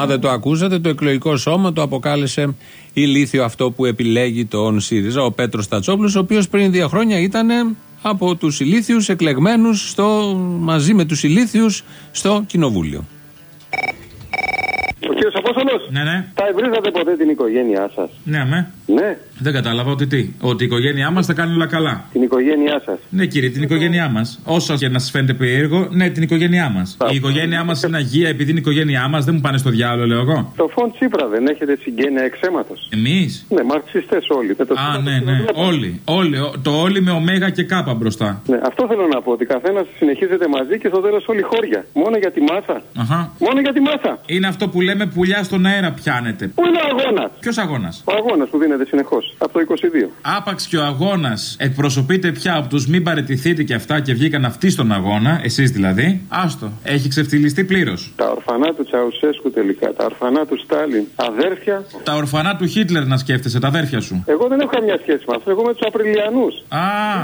S2: Αν δεν το ακούσατε, το εκλογικό σώμα το αποκάλεσε ηλίθιο αυτό που επιλέγει τον ΣΥΡΙΖΑ, ο Πέτρος Τατσόπουλος, ο οποίος πριν δύο χρόνια ήταν από τους ηλίθιους εκλεγμένους μαζί με τους ηλίθιους στο Κοινοβούλιο.
S21: Ο κύριος Απόστολος.
S13: Ναι, ναι.
S21: Θα ευρύζατε ποτέ την οικογένειά σας;
S13: Ναι, με.
S21: Ναι.
S13: Δεν κατάλαβα ότι τι; Ότι η οικογένειά μας θα κάνει όλα καλά.
S21: Την οικογένειά σας.
S13: Ναι, κύριε, την οικογένειά μας. Όσο και να σας φαίνεται περίεργο, ναι, την οικογένειά μας. Η οικογένειά μας είναι αγία επειδή είναι η οικογένειά μας. Δεν μου πάνε στο διάλογο, λέω εγώ.
S21: Το φον Τσίπρα δεν έχετε συγγένεια εξαίματο.
S13: Εμείς;
S21: Ναι, μαρξιστές όλοι. Με το
S13: Α, ναι, ναι. Όλοι. όλοι. Το όλοι με ωμέγα και κάπα μπροστά.
S21: Ναι, αυτό θέλω να πω. Ότι καθένας συνεχίζεται μαζί και στο τέλος όλοι χώρια. Μόνο για τη μάσα.
S13: Αχα.
S21: Μόνο για τη μάσα.
S13: Είναι αυτό που λέμε πουλιά στον αέρα πιάνετε.
S21: Πού είναι ο αγώνας;
S13: Ποιος αγώνας;
S21: Ο αγώνας που δίνεται συνεχώς. Από το 22.
S13: Άπαξ και ο αγώνας εκπροσωπείται πια από τους μην παρετηθείτε και αυτά και βγήκαν αυτοί στον αγώνα, εσείς δηλαδή. Άστο. Έχει ξεφτυλιστεί πλήρως.
S21: Τα ορφανά του Τσαουσέσκου τελικά. Τα ορφανά του Στάλιν. Αδέρφια.
S13: Τα ορφανά του Χίτλερ να σκέφτεσαι, τα αδέρφια σου.
S21: Εγώ δεν έχω καμιά σχέση με αυτό. Εγώ με τους Απριλιανούς.
S13: Α.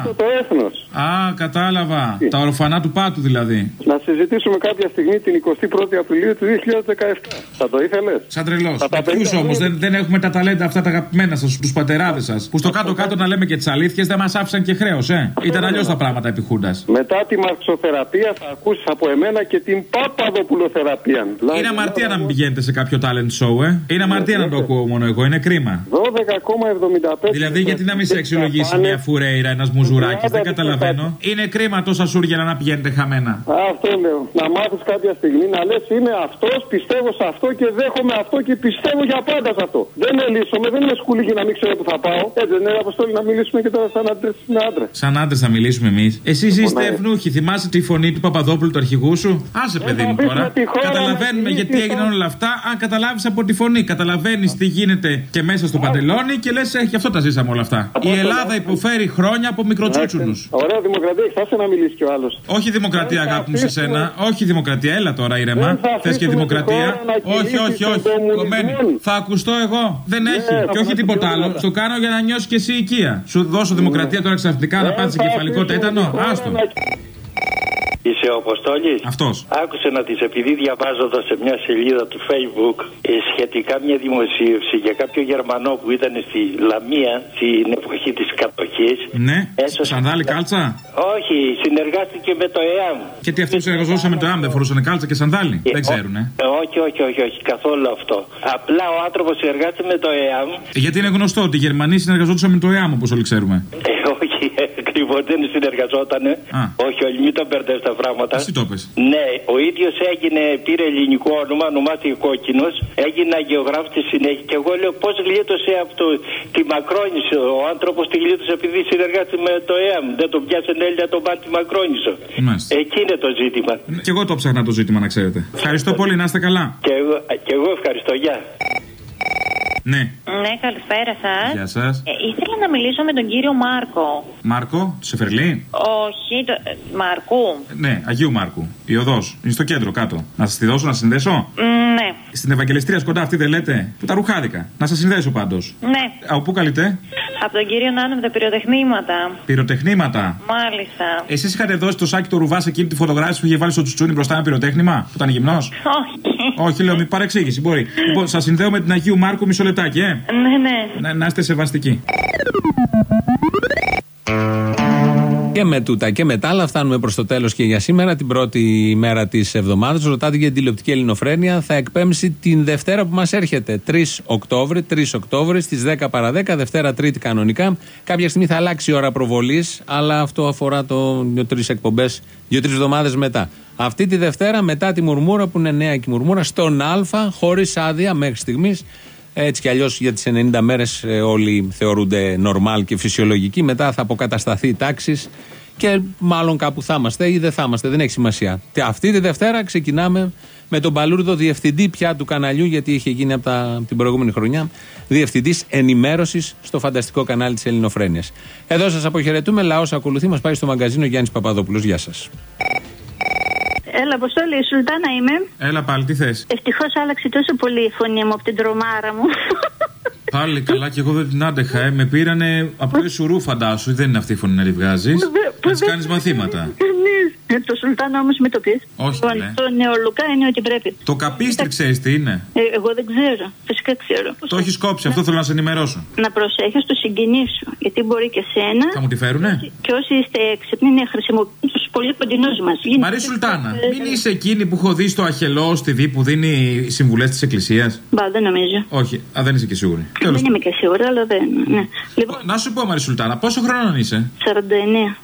S21: Το, το έθνος.
S13: Α, κατάλαβα. Τι; Τα ορφανά του πάτου δηλαδή.
S21: Να συζητήσουμε κάποια στιγμή την 21η Απριλίου του 2017. Θα το ήθελες;
S13: Σαν τρελός. Ποιους όμως δεν, δεν έχουμε τα ταλέντα αυτά τα αγαπημένα σας, τους πατεράδες σας. Που στο κάτω-κάτω να λέμε και τις αλήθειες δεν μας άφησαν και χρέος, ε. Ήταν αλλιώς τα πράγματα επί Χούντα.
S21: Μετά τη μαρξοθεραπεία θα ακούσεις από εμένα και την παπαδοπουλοθεραπεία.
S13: Είναι αμαρτία να μην πηγαίνετε σε κάποιο talent show, ε. Είναι αμαρτία να το ακούω μόνο εγώ, είναι κρίμα.
S21: 12,75.
S13: Δηλαδή γιατί να μην σε αξιολογήσει μια φουρέιρα, ένας μουζουράκι, δεν καταλαβαίνω. Είναι κρίμα τόσα σούργια να πηγαίνετε χαμένα.
S21: Αυτό λέω. Να μάθεις κάποια στιγμή να λες είμαι αυτός, πιστεύω σε αυτό και δέχομαι αυτό και πιστεύω για πάντα σε αυτό. Δεν ελίσσομαι, δεν είμαι σκουλή φύγει να μην ξέρω που θα πάω. Έτσι δεν είναι αποστόλη να μιλήσουμε και τώρα σαν άντρες με άντρες.
S13: Σαν άντρες θα μιλήσουμε εμείς. Εσείς είστε
S21: ναι.
S13: ευνούχοι. Θυμάσαι τη φωνή του Παπαδόπουλου του αρχηγού σου; Άσε, παιδί μου
S21: αφήσουμε
S13: τώρα.
S21: τη χώρα
S13: Καταλαβαίνουμε
S21: να
S13: γιατί
S21: κινήσει,
S13: έγιναν όλα αυτά. Αν καταλάβεις από τη φωνή, καταλαβαίνεις τι γίνεται και μέσα στο παντελόνι και λες, έχει αυτό τα ζήσαμε όλα αυτά. Η Ελλάδα υποφέρει χρόνια από μικροτσούτσουνους.
S21: Ωραία δημοκρατία, θα να μιλήσει κι ο άλλος.
S13: Όχι δημοκρατία, αγάπη μου, σε σένα. Όχι δημοκρατία, έλα τώρα ήρεμα.
S21: Δεν θα
S13: Θες και
S21: αφήσουμε τη
S13: δημοκρατία.
S21: χώρα να
S13: Όχι,
S21: κηρύξει
S13: όχι,
S21: τον
S13: όχι.
S21: κομμουνισμό.
S13: Κομμένη. Θα ακουστώ εγώ. Δεν έχει.
S21: θα
S13: Και όχι
S21: μας
S13: τίποτα
S21: πει
S13: άλλο.
S21: όλα.
S13: Στο κάνω για να νιώσεις και εσύ οικία. Σου δώσω δημοκρατία τώρα ξαφνικά να πάθεις κεφαλικό τέτανο. Άστο.
S22: Είσαι ο Αποστόλης;
S13: Αυτός.
S22: Άκουσε να τη, επειδή διαβάζοντας σε μια σελίδα του Facebook ε, σχετικά μια δημοσίευση για κάποιο Γερμανό που ήταν στη Λαμία στην εποχή της κατοχής.
S13: Ναι.
S22: Έσωσε-
S13: Σανδάλι κάλτσα;
S22: Όχι, συνεργάστηκε με το ΕΑΜ.
S13: Και τι αυτούς συνεργαζόσαμε με το ΑΜ δεν φορούσαν κάλτσα και σανδάλι. Δεν ξέρουν, ε.
S22: Ε, Όχι, όχι, όχι, όχι, καθόλου αυτό. Απλά ο άνθρωπος συνεργάστηκε με το ΕΑΜ.
S13: Γιατί είναι γνωστό ότι οι Γερμανοί συνεργαζόντουσαν με το ΕΑΜ όπως όλοι ξέρουμε.
S22: Ε, όχι, ακριβώς δεν συνεργαζότανε.
S13: Α.
S22: Όχι, όλοι μην τα μπερδεύει τα πράγματα.
S13: Εσύ το πες.
S22: Ναι, ο ίδιος έγινε, πήρε ελληνικό όνομα, ονομάστηκε Κόκκινος, έγινε αγιογράφος στη συνέχεια. Και εγώ λέω πώς γλίτωσε αυτό τη Μακρόνισο. Ο άνθρωπος τη γλίτωσε επειδή συνεργάστηκε με το ΕΑΜ. Δεν τον πιάσε Έλληνα τον πάνε τη Μακρόνισο.
S13: Μάλιστα.
S22: Εκεί είναι το ζήτημα.
S13: Και εγώ το ψάχνα το ζήτημα να ξέρετε. Ευχαριστώ πολύ, να είστε καλά.
S22: Και εγώ, και εγώ ευχαριστώ, γεια.
S13: Ναι,
S15: Ναι, καλησπέρα σας.
S13: γεια σας.
S15: Ε, ήθελα να μιλήσω με τον κύριο Μάρκο.
S13: Μάρκο, σε Φερλί.
S15: Όχι, το, ε, Μαρκού.
S13: Ναι, Αγίου Μάρκου. Η οδό. Είναι στο κέντρο κάτω. Να σας τη δώσω, να συνδέσω;
S15: Μ, Ναι,
S13: Στην Ευαγγελιστρία κοντά αυτή δεν λέτε. Που τα ρουχάδικα. Να σας συνδέσω πάντως.
S15: ναι.
S13: Από πού καλείτε;
S15: Από τον κύριο Νάνο με τα πυροτεχνήματα.
S13: Πυροτεχνήματα.
S15: Μάλιστα.
S13: Εσείς είχατε δώσει το σάκι του ρουβά σε εκείνη τη φωτογράφηση που είχε βάλει στο τσουτσούνι μπροστά ένα πυροτέχνημα που ήταν γυμνός;
S15: Όχι.
S13: Όχι, λέω, μη παρεξήγηση. Μπορεί. Λοιπόν, σας συνδέω με την Αγίου Μάρκου μισό λεπτάκι, ε.
S15: Ναι, ναι.
S13: Να, να είστε σεβαστικοί. Και με τούτα και με τα άλλα φτάνουμε προς το τέλος και για σήμερα, την πρώτη μέρα της εβδομάδας. Ρωτάτε για την τηλεοπτική ελληνοφρένεια. Θα εκπέμψει την Δευτέρα που μας έρχεται. 3 Οκτώβρη, 3 Οκτώβρη στις 10 παρα 10, Δευτέρα Τρίτη κανονικά. Κάποια στιγμή θα αλλάξει η ώρα προβολής, αλλά αυτό αφορά το δύο-τρεις εκπομπές, δύο-τρεις εβδομάδες μετά. Αυτή τη Δευτέρα, μετά τη μουρμούρα που είναι νέα και η μουρμούρα, στον Α, χωρίς άδεια μέχρι στιγμής. Έτσι κι αλλιώς για τις 90 μέρες όλοι θεωρούνται νορμάλ και φυσιολογικοί. Μετά θα αποκατασταθεί η τάξη και μάλλον κάπου θα είμαστε ή δεν θα είμαστε. Δεν έχει σημασία. Και αυτή τη Δευτέρα ξεκινάμε με τον Παλούρδο, διευθυντή πια του καναλιού, γιατί είχε γίνει από, τα, από την προηγούμενη χρονιά, διευθυντής ενημέρωσης στο φανταστικό κανάλι της Ελληνοφρένειας. Εδώ σας αποχαιρετούμε. Λαός ακολουθεί. Μας πάει στο μαγκαζίνο Γιάννης Παπαδόπουλος. Γεια σας.
S17: Έλα, Αποστόλη, η Σουλτάνα είμαι.
S13: Έλα πάλι, τι θες;
S17: Ευτυχώς άλλαξε τόσο πολύ η φωνή μου από την τρομάρα μου.
S13: Πάλι καλά και εγώ δεν την άντεχα. Ε. Με πήρανε από το Ισουρού, φαντάσου. Δεν είναι αυτή η φωνή να τη βγάζεις. Να της κάνεις μαθήματα.
S17: Ναι, το Σουλτάνα όμως με το πεις.
S13: Όχι,
S17: Το,
S13: ναι.
S17: το νεολουκά είναι ότι πρέπει.
S13: Το καπίστρι ξέρεις τι είναι;
S17: Ε, εγώ δεν ξέρω. Φυσικά ξέρω.
S13: Το έχεις κόψει, αυτό θέλω να σε ενημερώσω.
S17: Να προσέχεις το συγγενή σου. Γιατί μπορεί και σένα.
S13: Θα μου τη φέρουνε;
S17: Και όσοι είστε έξυπνοι να χρησιμοποιούν τους πολύ κοντινούς μας.
S13: Μαρή Σουλτάνα, μην είσαι εκείνη που έχω δει στο Αχελό στη Δή που δίνει συμβουλές της Εκκλησίας.
S17: Μπα, δεν νομίζω.
S13: Όχι, α, δεν είσαι και σίγουρη. Τέλος
S17: Δεν είμαι και σίγουρη, αλλά δεν. Ναι. Λοιπόν,
S13: Να σου πω, Μαρή Σουλτάνα, πόσο χρόνο είσαι;
S17: 49.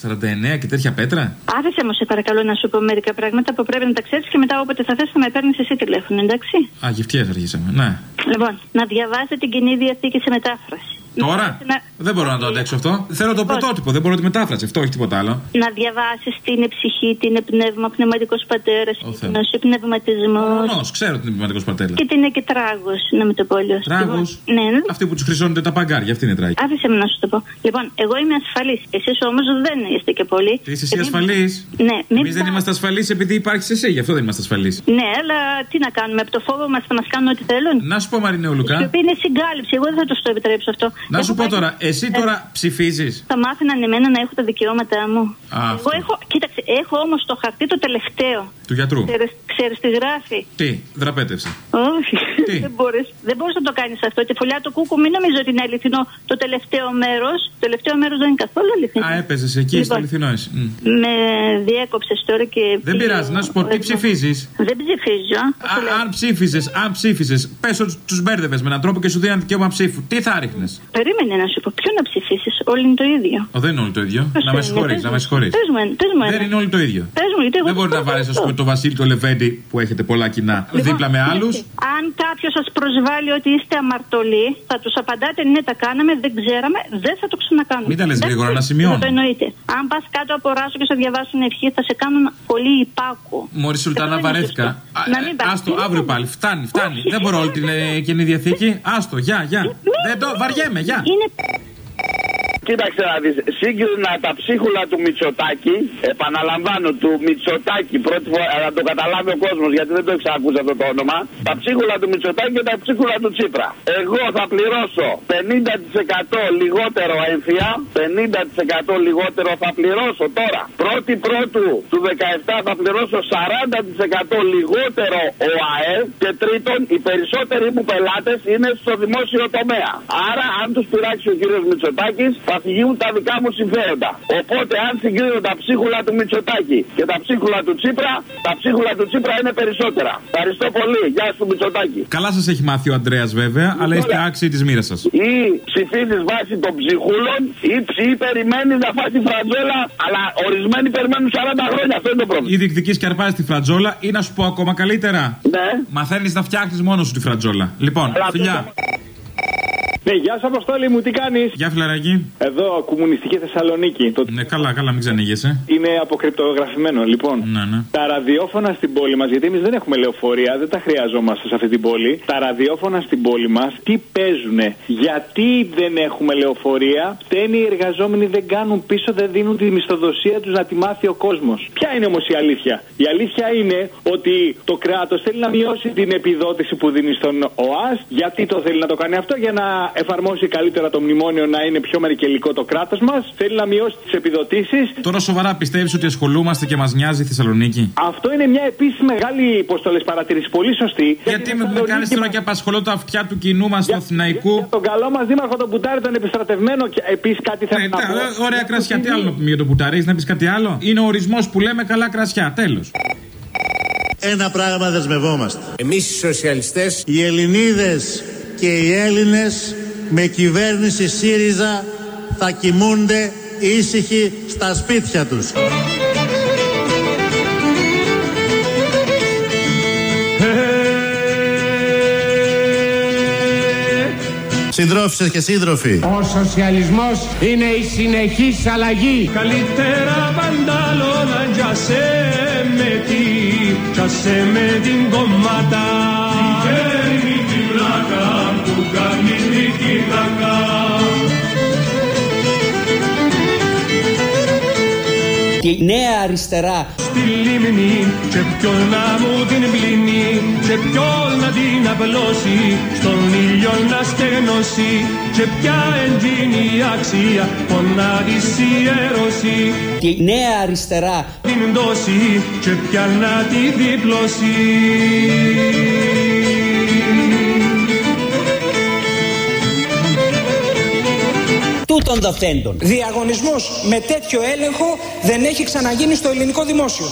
S13: 49 και τέτοια πέτρα;
S17: Άφησε μου, σε παρακαλώ, να σου πω μερικά πράγματα που πρέπει να τα ξέρεις και μετά όποτε θα θες να με παίρνεις εσύ τηλέφωνο, εντάξει;
S13: Α, γευτιέ αρχίσαμε. Ναι.
S17: Λοιπόν, να διαβάσετε την κοινή διαθήκη σε μετάφραση.
S13: Τώρα;
S17: Να,
S13: δεν μπορώ να το αντέξω αυτό. Θέλω το πρωτότυπο, δεν μπορώ τη μετάφραση. Αυτό, όχι τίποτα άλλο.
S17: να διαβάσεις τι είναι ψυχή, τι είναι πνεύμα, πνευματικός πατέρας,
S13: Θεέ.
S17: γνώση, πνευματισμός.
S13: Νο, ξέρω ότι είναι πνευματικός πατέρας.
S17: Και τι είναι και τράγος, να με το πω αλλιώς.
S13: Τράγος.
S17: Ναι, ναι.
S13: Αυτοί που τους χρυσώνονται τα παγκάρια, αυτή είναι τραγική.
S17: Άφησε με να σου το πω. Λοιπόν, εγώ είμαι ασφαλής. Εσείς όμως δεν είστε και πολύ.
S13: Και είσαι εσύ
S17: Ε, μην-
S13: ασφαλής.
S17: Ναι, μην
S13: Εμείς δεν είμαστε ασφαλείς επειδή υπάρχεις εσύ, γι' αυτό δεν είμαστε ασφαλείς.
S17: Ναι, αλλά τι να κάνουμε, από το φόβο μας θα μας κάνουν ό,τι θέλουν.
S13: Να σου πω, Μαρινέου
S17: Η
S13: Λουκά,
S17: οποία είναι συγκάλυψη. Εγώ δεν θα του το επιτρέψω αυτό.
S13: Να σου πω τώρα, εσύ τώρα ψηφίζεις;
S17: Θα μάθαιναν εμένα να έχω τα δικαιώματά μου.
S13: Α,
S17: Εγώ
S13: αυτό.
S17: έχω, κοίταξε, έχω όμως το χαρτί το τελευταίο.
S13: Του γιατρού.
S17: Ξέρεις τι γράφει;
S13: Τι, δραπέτευσε.
S17: Όχι, δεν μπορεί δεν μπορείς να το κάνεις αυτό. Τη φωλιά του κούκου μην νομίζω ότι είναι αληθινό το τελευταίο μέρος. Το τελευταίο μέρος δεν είναι καθόλου αληθινό.
S13: Α, έπαιζες εκεί, στο
S17: Λοιπόν.
S13: αληθινό εσύ. Μμ.
S17: Με διέκοψες τώρα και.
S13: Δεν πειράζει, να σου πω τι ψηφίζεις;
S17: Δεν ψηφίζω.
S13: Αν ψήφιζες, αν ψήφιζες, πες ότι τους μπέρδευες με έναν τρόπο και σου δίναν δικαίωμα ψήφου. Τι θα ρίχνες;
S17: Περίμενε να σου πω. Ποιο να ψηφίσεις. Όλοι είναι το ίδιο.
S13: Ο, δεν είναι όλοι το ίδιο.
S17: Πώς
S13: να με
S17: είναι,
S13: συγχωρείς,
S17: πες
S13: να
S17: μου.
S13: με συγχωρείς.
S17: Πες μου ένα, πες μου ένα.
S13: Δεν είναι όλοι το ίδιο.
S17: Πες μου, γιατί εγώ
S13: Δεν μπορεί να βάλει, ας πούμε, το Βασίλη το Λεβέντι Πέμπτη που έχετε πολλά κοινά δίπλα με άλλους.
S17: Αν κάποιος σας προσβάλλει ότι είστε αμαρτωλοί, θα τους απαντάτε ναι, τα κάναμε, δεν ξέραμε, δεν θα το ξανακάνουμε.
S13: Μην τα λες
S17: Δεν
S13: γρήγορα,
S17: το-
S13: να σημειώνω.
S17: δεν Το εννοείτε. Αν πας κάτω από ράσο και σε διαβάσουν ευχή, θα σε κάνουν πολύ υπάκου.
S13: Μωρή Σουλτάνα, βαρέθηκα. Α,
S17: Να μην
S13: ε,
S17: πας.
S13: Άστο, αύριο πάλι. Φτάνει, φτάνει. Δεν μπορώ όλη την ε, κοινή διαθήκη. Άστο, γεια, γεια. Δεν το βαριέμαι, γεια.
S23: Κοίταξε να δεις, σύγκρινα τα ψίχουλα του Μητσοτάκη, επαναλαμβάνω, του Μητσοτάκη, πρώτη φορά, να το καταλάβει ο κόσμος, γιατί δεν το έχεις ακούσει αυτό το όνομα, τα ψίχουλα του Μητσοτάκη και τα ψίχουλα του Τσίπρα. Εγώ θα πληρώσω 50% λιγότερο έμφυα, 50% λιγότερο θα πληρώσω τώρα. Πρώτη πρώτου του 17 θα πληρώσω 40% λιγότερο ΟΑΕ και τρίτον, οι περισσότεροι μου πελάτες είναι στο δημόσιο τομέα. Άρα, αν τους πειράξει ο κύριος Μητσοτάκης, θα φυγούν τα δικά μου συμφέροντα. Οπότε, αν συγκρίνω τα ψίχουλα του Μητσοτάκη και τα ψίχουλα του Τσίπρα, τα ψίχουλα του Τσίπρα είναι περισσότερα. Ευχαριστώ πολύ. Γεια σου, Μητσοτάκη.
S13: Καλά σας έχει μάθει ο Αντρέα βέβαια, αλλά είστε άξιοι της μοίρας σας.
S23: Ή ψηφίζεις βάσει των ψυχούλων, ή ψη περιμένεις να φάσει φραντζόλα, αλλά ορισμένοι περιμένουν 40 χρόνια. Αυτό είναι το πρόβλημα.
S13: Ή διεκδική και αρπάζεις τη φρατζόλα, ή να σου πω ακόμα καλύτερα.
S23: Ναι.
S13: Μαθαίνεις να φτιάχνεις μόνος σου τη φρατζόλα. Λοιπόν, φιλιά.
S24: Ναι, γεια σου Αποστόλη μου, τι κάνεις;
S13: Γεια φιλαράκι.
S24: Εδώ, κομμουνιστική Θεσσαλονίκη. Το...
S13: Ναι, καλά, καλά, μην ξανηγέσαι.
S24: Είναι αποκρυπτογραφημένο, λοιπόν.
S13: Ναι, ναι.
S24: Τα ραδιόφωνα στην πόλη μας, γιατί εμείς δεν έχουμε λεωφορεία, δεν τα χρειαζόμαστε σε αυτή την πόλη. Τα ραδιόφωνα στην πόλη μας τι παίζουνε, γιατί δεν έχουμε λεωφορεία, φταίνει οι εργαζόμενοι δεν κάνουν πίσω, δεν δίνουν τη μισθοδοσία τους να τη μάθει ο κόσμος. Ποια είναι όμως η αλήθεια; Η αλήθεια είναι ότι το κράτος θέλει να μειώσει την επιδότηση που δίνει στον ΟΑΣ. Γιατί το θέλει να το κάνει αυτό, για να εφαρμόσει καλύτερα το μνημόνιο, να είναι πιο μερικελικό το κράτος μας. Θέλει να μειώσει τις επιδοτήσεις.
S13: Τώρα σοβαρά πιστεύεις ότι ασχολούμαστε και μας νοιάζει η Θεσσαλονίκη;
S24: Αυτό είναι μια επίσης μεγάλη, πώς το λες, παρατήρηση. Πολύ σωστή.
S13: Γιατί με κάνεις τώρα και απασχολώ τα αυτιά του κοινού μας του Αθηναϊκού.
S24: Τον καλό μας δήμαρχο τον Πουτάρη, τον επιστρατευμένο και επίσης κάτι θέλω να πω.
S13: Ε, Ωραία κρασιά, τι άλλο να πούμε για το πουταρί, να πεις κάτι άλλο; Είναι ο ορισμός που λέμε καλά κρασιά, τέλος.
S9: Ένα πράγμα δεσμευόμαστε.
S10: Εμείς οι σοσιαλιστές
S9: Οι Ελληνίδες και οι Έλληνες με κυβέρνηση ΣΥΡΙΖΑ θα κοιμούνται ήσυχοι στα σπίτια τους. Συντρόφισσες και σύντροφοι,
S11: Ο σοσιαλισμός είναι η συνεχής αλλαγή.
S12: Καλύτερα παντάλωνα για σε με τι, για σε με την κομμάτα. Κάνει δική κακά.
S3: Τη νέα αριστερά
S12: Στη λίμνη και ποιον να μου την πλύνει και ποιον να την απλώσει στον ήλιο να στεγνώσει και ποια εντζήνει η αξία να της ιερώσει
S3: Τη νέα αριστερά
S12: την δώσει και πια να τη διπλώσει.
S3: Τούτων δοθέντων.
S1: Διαγωνισμός με τέτοιο έλεγχο δεν έχει ξαναγίνει στο ελληνικό δημόσιο.